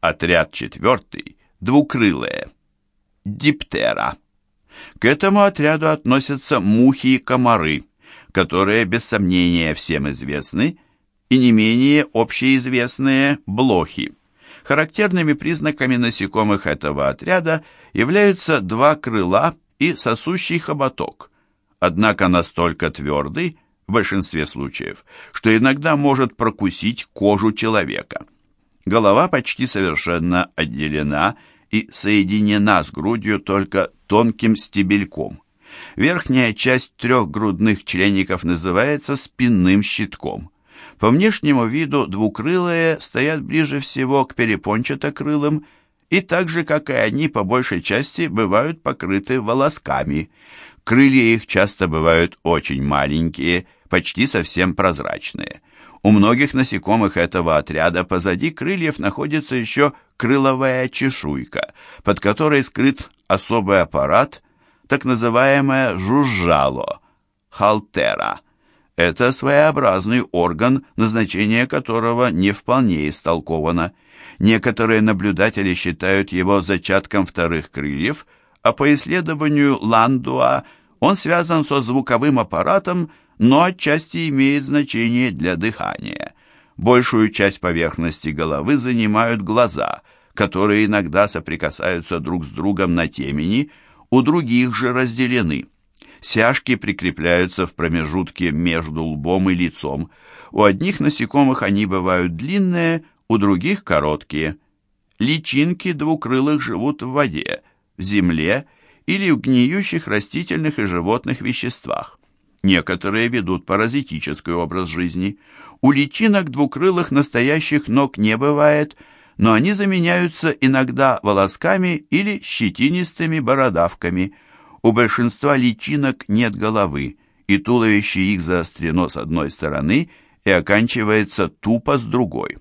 Отряд четвертый – двукрылые. Диптера. К этому отряду относятся мухи и комары, которые, без сомнения, всем известны, и не менее общеизвестные блохи. Характерными признаками насекомых этого отряда являются два крыла и сосущий хоботок, однако настолько твердый, в большинстве случаев, что иногда может прокусить кожу человека. Голова почти совершенно отделена и соединена с грудью только тонким стебельком. Верхняя часть трех грудных члеников называется спинным щитком. По внешнему виду двукрылые стоят ближе всего к перепончатокрылым и так же, как и они, по большей части бывают покрыты волосками. Крылья их часто бывают очень маленькие, почти совсем прозрачные. У многих насекомых этого отряда позади крыльев находится еще крыловая чешуйка, под которой скрыт особый аппарат, так называемое жужжало, халтера. Это своеобразный орган, назначение которого не вполне истолковано. Некоторые наблюдатели считают его зачатком вторых крыльев, а по исследованию Ландуа он связан со звуковым аппаратом, но отчасти имеет значение для дыхания. Большую часть поверхности головы занимают глаза, которые иногда соприкасаются друг с другом на темени, у других же разделены. Сяжки прикрепляются в промежутке между лбом и лицом. У одних насекомых они бывают длинные, у других короткие. Личинки двукрылых живут в воде, в земле или в гниющих растительных и животных веществах. Некоторые ведут паразитический образ жизни. У личинок двукрылых настоящих ног не бывает, но они заменяются иногда волосками или щетинистыми бородавками. У большинства личинок нет головы, и туловище их заострено с одной стороны и оканчивается тупо с другой.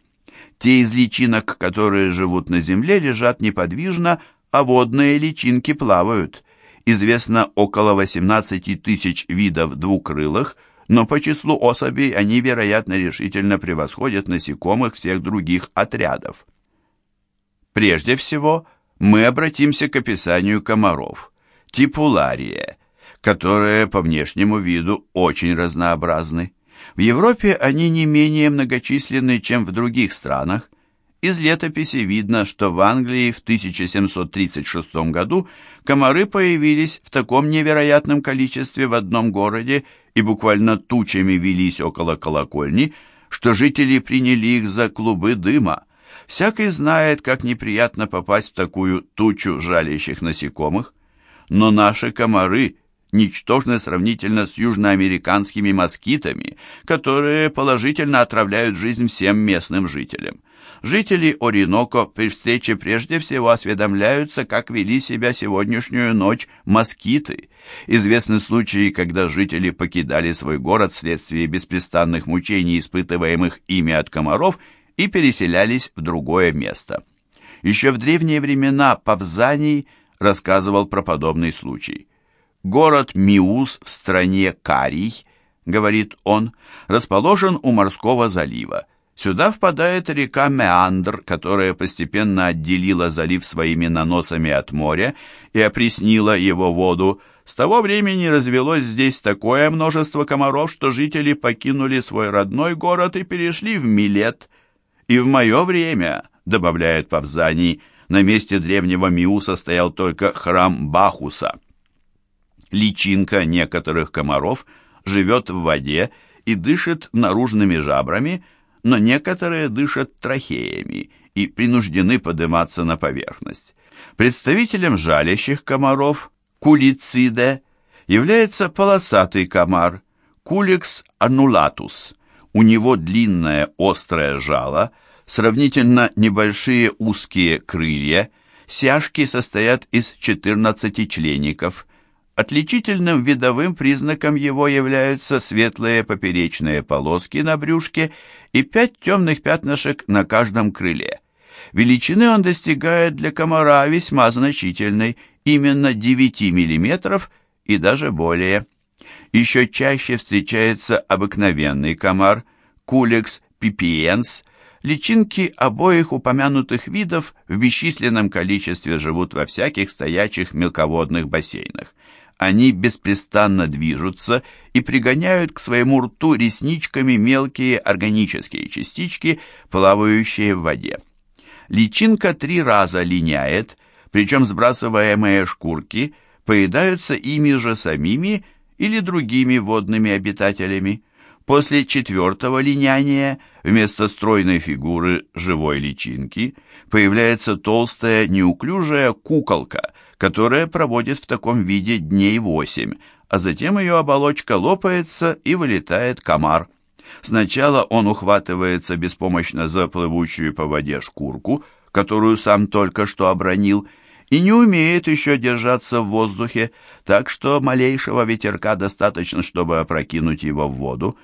Те из личинок, которые живут на земле, лежат неподвижно, а водные личинки плавают известно около 18 тысяч видов двукрылых, но по числу особей они, вероятно, решительно превосходят насекомых всех других отрядов. Прежде всего, мы обратимся к описанию комаров, типулария, которые по внешнему виду очень разнообразны. В Европе они не менее многочисленны, чем в других странах, из летописи видно, что в Англии в 1736 году комары появились в таком невероятном количестве в одном городе и буквально тучами велись около колокольни, что жители приняли их за клубы дыма. Всякий знает, как неприятно попасть в такую тучу жалящих насекомых. Но наши комары ничтожны сравнительно с южноамериканскими москитами, которые положительно отравляют жизнь всем местным жителям. Жители Ориноко при встрече прежде всего осведомляются, как вели себя сегодняшнюю ночь москиты. Известны случаи, когда жители покидали свой город вследствие беспрестанных мучений, испытываемых ими от комаров, и переселялись в другое место. Еще в древние времена Павзаний рассказывал про подобный случай. Город Миус в стране Карий, говорит он, расположен у морского залива. Сюда впадает река Меандр, которая постепенно отделила залив своими наносами от моря и опреснила его воду. С того времени развелось здесь такое множество комаров, что жители покинули свой родной город и перешли в Милет. И в мое время, добавляет Павзаний, на месте древнего Миуса стоял только храм Бахуса. Личинка некоторых комаров живет в воде и дышит наружными жабрами, но некоторые дышат трахеями и принуждены подниматься на поверхность. Представителем жалящих комаров кулициде является полосатый комар куликс аннулатус. У него длинное острое жало, сравнительно небольшие узкие крылья, сяжки состоят из 14 члеников – Отличительным видовым признаком его являются светлые поперечные полоски на брюшке и пять темных пятнышек на каждом крыле. Величины он достигает для комара весьма значительной, именно 9 мм и даже более. Еще чаще встречается обыкновенный комар, кулекс пипиенс, Личинки обоих упомянутых видов в бесчисленном количестве живут во всяких стоячих мелководных бассейнах. Они беспрестанно движутся и пригоняют к своему рту ресничками мелкие органические частички, плавающие в воде. Личинка три раза линяет, причем сбрасываемые шкурки поедаются ими же самими или другими водными обитателями. После четвертого линяния вместо стройной фигуры живой личинки появляется толстая неуклюжая куколка, которая проводит в таком виде дней восемь, а затем ее оболочка лопается и вылетает комар. Сначала он ухватывается беспомощно за плывущую по воде шкурку, которую сам только что обронил, и не умеет еще держаться в воздухе, так что малейшего ветерка достаточно, чтобы опрокинуть его в воду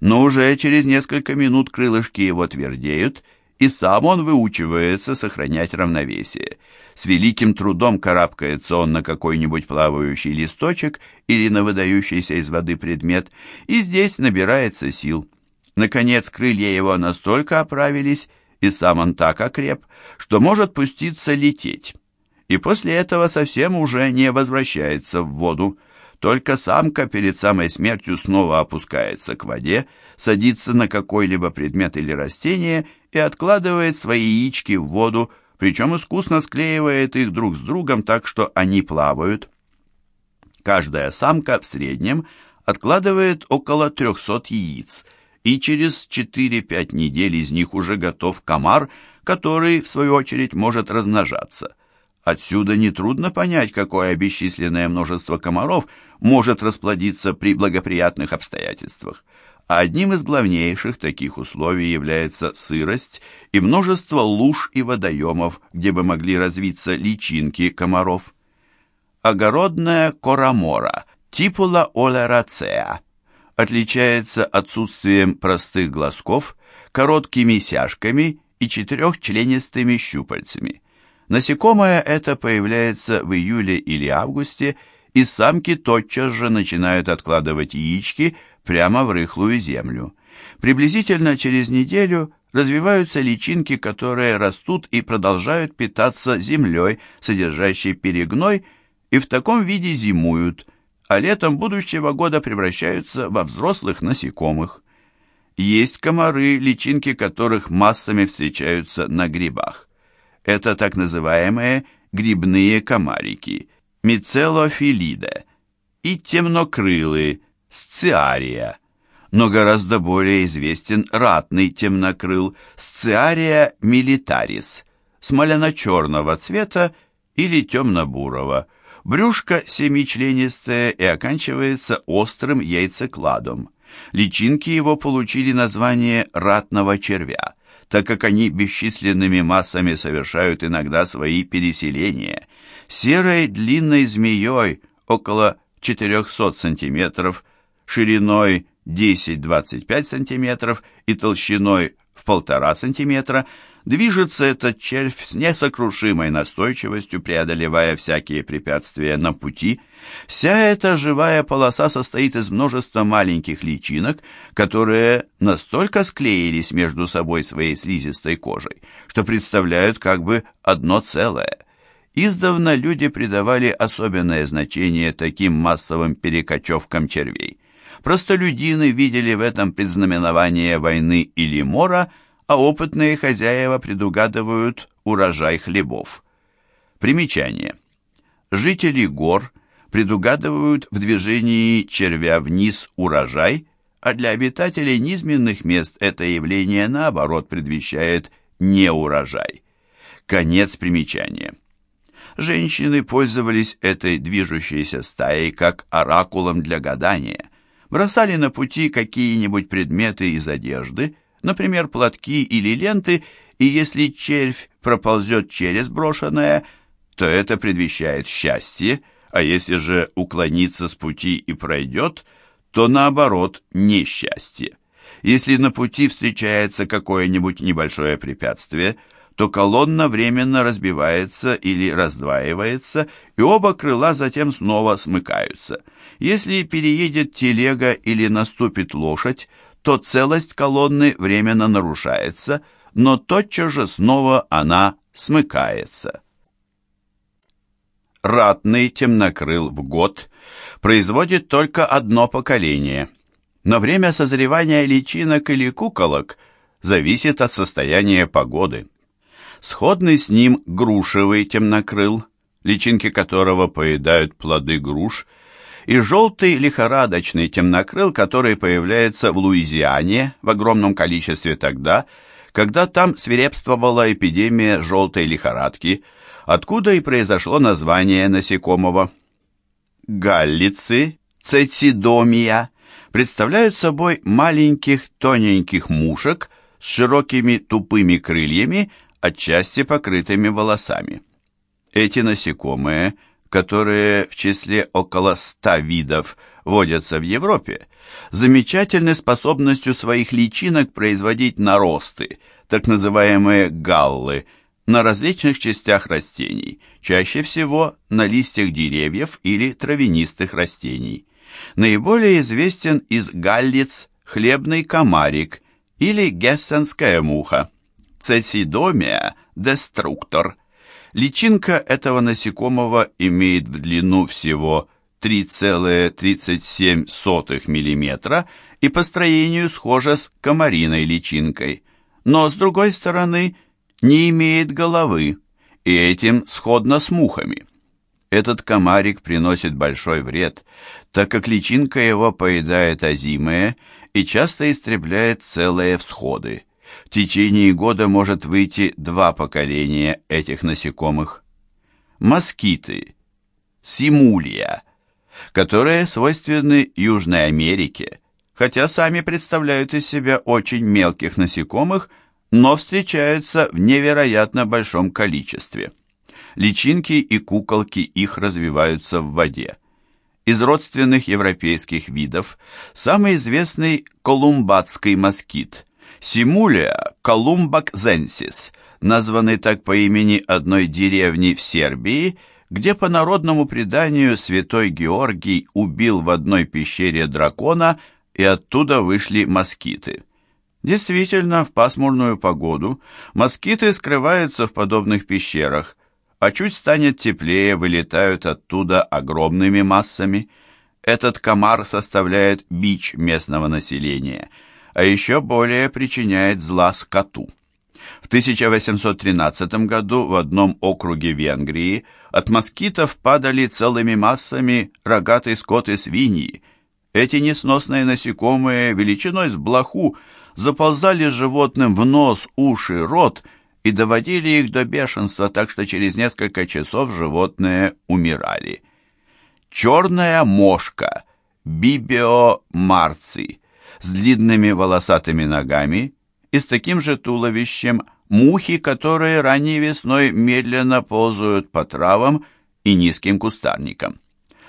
но уже через несколько минут крылышки его твердеют, и сам он выучивается сохранять равновесие. С великим трудом карабкается он на какой-нибудь плавающий листочек или на выдающийся из воды предмет, и здесь набирается сил. Наконец крылья его настолько оправились, и сам он так окреп, что может пуститься лететь. И после этого совсем уже не возвращается в воду. Только самка перед самой смертью снова опускается к воде, садится на какой-либо предмет или растение и откладывает свои яички в воду, причем искусно склеивает их друг с другом так, что они плавают. Каждая самка в среднем откладывает около 300 яиц, и через 4-5 недель из них уже готов комар, который, в свою очередь, может размножаться – Отсюда нетрудно понять, какое бесчисленное множество комаров может расплодиться при благоприятных обстоятельствах. А одним из главнейших таких условий является сырость и множество луж и водоемов, где бы могли развиться личинки комаров. Огородная корамора, типула олерацеа, отличается отсутствием простых глазков, короткими сяжками и четырехчленистыми щупальцами – Насекомое это появляется в июле или августе, и самки тотчас же начинают откладывать яички прямо в рыхлую землю. Приблизительно через неделю развиваются личинки, которые растут и продолжают питаться землей, содержащей перегной, и в таком виде зимуют, а летом будущего года превращаются во взрослых насекомых. Есть комары, личинки которых массами встречаются на грибах. Это так называемые грибные комарики, мицелофилиде, и темнокрылые, сциария. Но гораздо более известен ратный темнокрыл, сциария милитарис, смоляно-черного цвета или темно-бурого. Брюшко семичленистое и оканчивается острым яйцекладом. Личинки его получили название ратного червя так как они бесчисленными массами совершают иногда свои переселения. Серой длинной змеей около 400 сантиметров, шириной 10-25 сантиметров и толщиной в полтора сантиметра – Движется этот червь с несокрушимой настойчивостью, преодолевая всякие препятствия на пути. Вся эта живая полоса состоит из множества маленьких личинок, которые настолько склеились между собой своей слизистой кожей, что представляют как бы одно целое. Издавна люди придавали особенное значение таким массовым перекочевкам червей. Простолюдины видели в этом предзнаменование войны или мора – а опытные хозяева предугадывают урожай хлебов. Примечание. Жители гор предугадывают в движении червя вниз урожай, а для обитателей низменных мест это явление, наоборот, предвещает неурожай. Конец примечания. Женщины пользовались этой движущейся стаей как оракулом для гадания, бросали на пути какие-нибудь предметы из одежды – например, платки или ленты, и если червь проползет через брошенное, то это предвещает счастье, а если же уклонится с пути и пройдет, то наоборот несчастье. Если на пути встречается какое-нибудь небольшое препятствие, то колонна временно разбивается или раздваивается, и оба крыла затем снова смыкаются. Если переедет телега или наступит лошадь, то целость колонны временно нарушается, но тотчас же снова она смыкается. Ратный темнокрыл в год производит только одно поколение, но время созревания личинок или куколок зависит от состояния погоды. Сходный с ним грушевый темнокрыл, личинки которого поедают плоды груш, и желтый лихорадочный темнокрыл, который появляется в Луизиане в огромном количестве тогда, когда там свирепствовала эпидемия желтой лихорадки, откуда и произошло название насекомого. Галлицы, цецидомия, представляют собой маленьких тоненьких мушек с широкими тупыми крыльями, отчасти покрытыми волосами. Эти насекомые, которые в числе около ста видов водятся в Европе, замечательной способностью своих личинок производить наросты, так называемые галлы, на различных частях растений, чаще всего на листьях деревьев или травянистых растений. Наиболее известен из галлиц хлебный комарик или гессенская муха, цесидомия деструктор – Личинка этого насекомого имеет в длину всего 3,37 мм и по строению схожа с комариной личинкой, но с другой стороны не имеет головы и этим сходно с мухами. Этот комарик приносит большой вред, так как личинка его поедает озимые и часто истребляет целые всходы. В течение года может выйти два поколения этих насекомых. Москиты, симулия, которые свойственны Южной Америке, хотя сами представляют из себя очень мелких насекомых, но встречаются в невероятно большом количестве. Личинки и куколки их развиваются в воде. Из родственных европейских видов самый известный колумбатский москит – Симулия колумбакзенсис, названный так по имени одной деревни в Сербии, где по народному преданию святой Георгий убил в одной пещере дракона и оттуда вышли москиты. Действительно, в пасмурную погоду москиты скрываются в подобных пещерах, а чуть станет теплее, вылетают оттуда огромными массами. Этот комар составляет бич местного населения – а еще более причиняет зла скоту. В 1813 году в одном округе Венгрии от москитов падали целыми массами рогатый скот и свиньи. Эти несносные насекомые величиной с блоху заползали животным в нос, уши, рот и доводили их до бешенства, так что через несколько часов животные умирали. Черная мошка, бибио марци, с длинными волосатыми ногами и с таким же туловищем мухи, которые ранней весной медленно ползают по травам и низким кустарникам.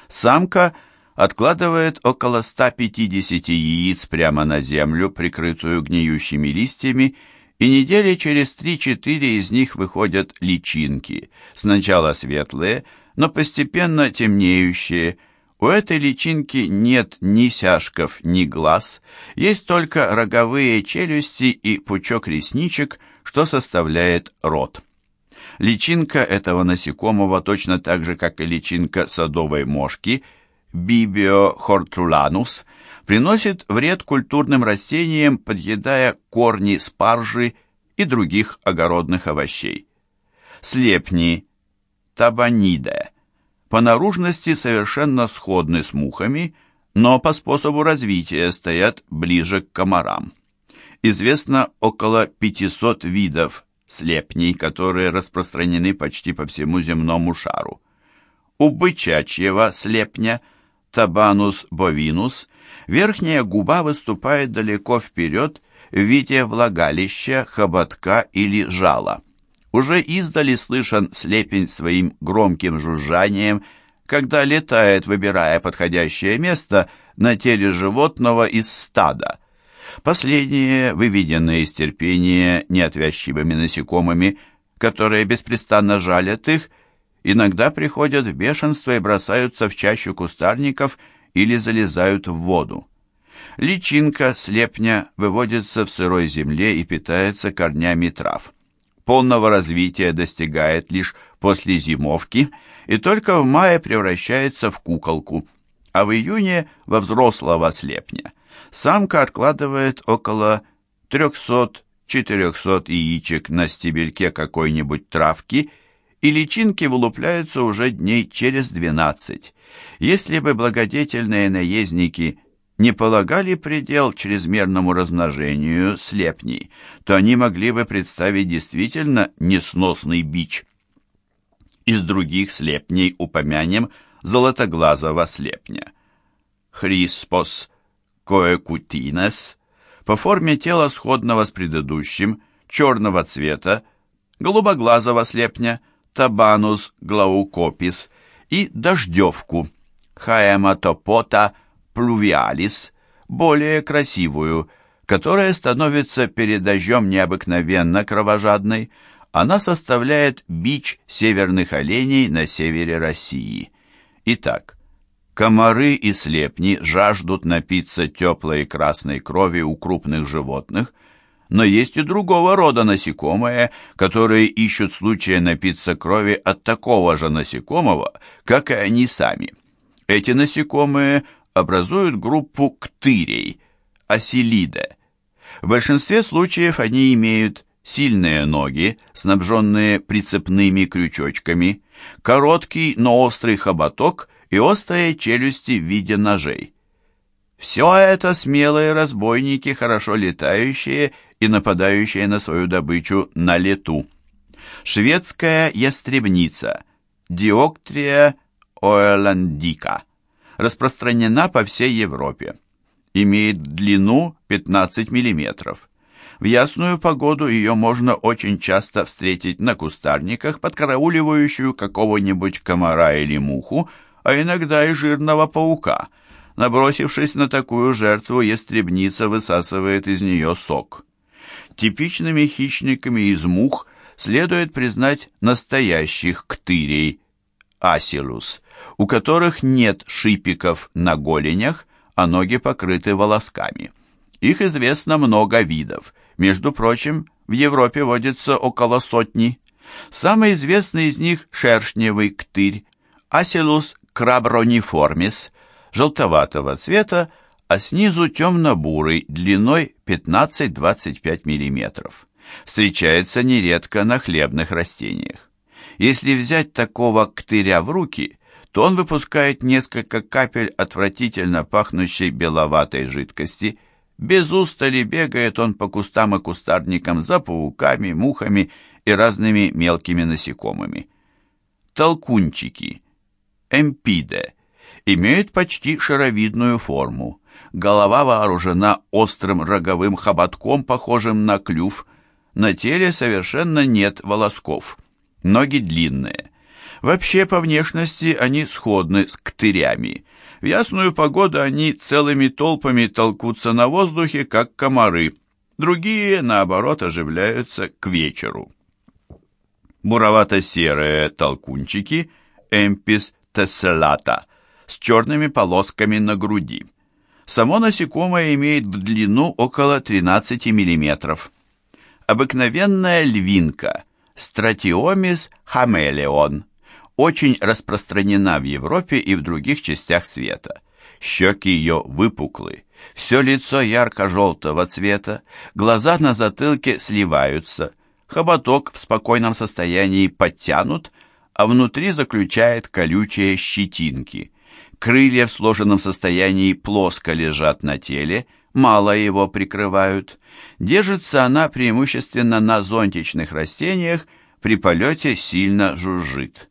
Самка откладывает около 150 яиц прямо на землю, прикрытую гниющими листьями, и недели через 3-4 из них выходят личинки, сначала светлые, но постепенно темнеющие, у этой личинки нет ни сяжков, ни глаз, есть только роговые челюсти и пучок ресничек, что составляет рот. Личинка этого насекомого точно так же, как и личинка садовой мошки, Bibio hortulanus, приносит вред культурным растениям, подъедая корни спаржи и других огородных овощей. Слепни, табаниде – по наружности совершенно сходны с мухами, но по способу развития стоят ближе к комарам. Известно около 500 видов слепней, которые распространены почти по всему земному шару. У бычачьего слепня Табанус бовинус верхняя губа выступает далеко вперед в виде влагалища, хоботка или жала. Уже издали слышен слепень своим громким жужжанием, когда летает, выбирая подходящее место на теле животного из стада. Последние, выведенные из терпения неотвязчивыми насекомыми, которые беспрестанно жалят их, иногда приходят в бешенство и бросаются в чащу кустарников или залезают в воду. Личинка слепня выводится в сырой земле и питается корнями трав. Полного развития достигает лишь после зимовки и только в мае превращается в куколку, а в июне во взрослого слепня. Самка откладывает около 300-400 яичек на стебельке какой-нибудь травки, и личинки вылупляются уже дней через 12. Если бы благодетельные наездники не полагали предел чрезмерному размножению слепней, то они могли бы представить действительно несносный бич. Из других слепней упомянем золотоглазого слепня. Хриспос коэкутинес по форме тела сходного с предыдущим, черного цвета, голубоглазого слепня, табанус глаукопис и дождевку, хаэматопота плувиалис, более красивую, которая становится перед дождем необыкновенно кровожадной, она составляет бич северных оленей на севере России. Итак, комары и слепни жаждут напиться теплой красной крови у крупных животных, но есть и другого рода насекомые, которые ищут случая напиться крови от такого же насекомого, как и они сами. Эти насекомые образуют группу ктырей, оселиде. В большинстве случаев они имеют сильные ноги, снабженные прицепными крючочками, короткий, но острый хоботок и острые челюсти в виде ножей. Все это смелые разбойники, хорошо летающие и нападающие на свою добычу на лету. Шведская ястребница Диоктрия оэландика распространена по всей Европе. Имеет длину 15 мм. В ясную погоду ее можно очень часто встретить на кустарниках, подкарауливающую какого-нибудь комара или муху, а иногда и жирного паука. Набросившись на такую жертву, ястребница высасывает из нее сок. Типичными хищниками из мух следует признать настоящих ктырей, асилус, у которых нет шипиков на голенях, а ноги покрыты волосками. Их известно много видов. Между прочим, в Европе водится около сотни. Самый известный из них – шершневый ктырь, Асилус краброниформис, желтоватого цвета, а снизу темно-бурый, длиной 15-25 мм. Встречается нередко на хлебных растениях. Если взять такого ктыря в руки, то он выпускает несколько капель отвратительно пахнущей беловатой жидкости. Без устали бегает он по кустам и кустарникам за пауками, мухами и разными мелкими насекомыми. Толкунчики, эмпиде, имеют почти шаровидную форму. Голова вооружена острым роговым хоботком, похожим на клюв. На теле совершенно нет волосков. Ноги длинные. Вообще, по внешности они сходны с ктырями. В ясную погоду они целыми толпами толкутся на воздухе, как комары. Другие, наоборот, оживляются к вечеру. Буровато-серые толкунчики, эмпис тесселата, с черными полосками на груди. Само насекомое имеет в длину около 13 мм. Обыкновенная львинка, стратиомис хамелеон, очень распространена в Европе и в других частях света. Щеки ее выпуклы, все лицо ярко-желтого цвета, глаза на затылке сливаются, хоботок в спокойном состоянии подтянут, а внутри заключает колючие щетинки. Крылья в сложенном состоянии плоско лежат на теле, мало его прикрывают. Держится она преимущественно на зонтичных растениях, при полете сильно жужжит.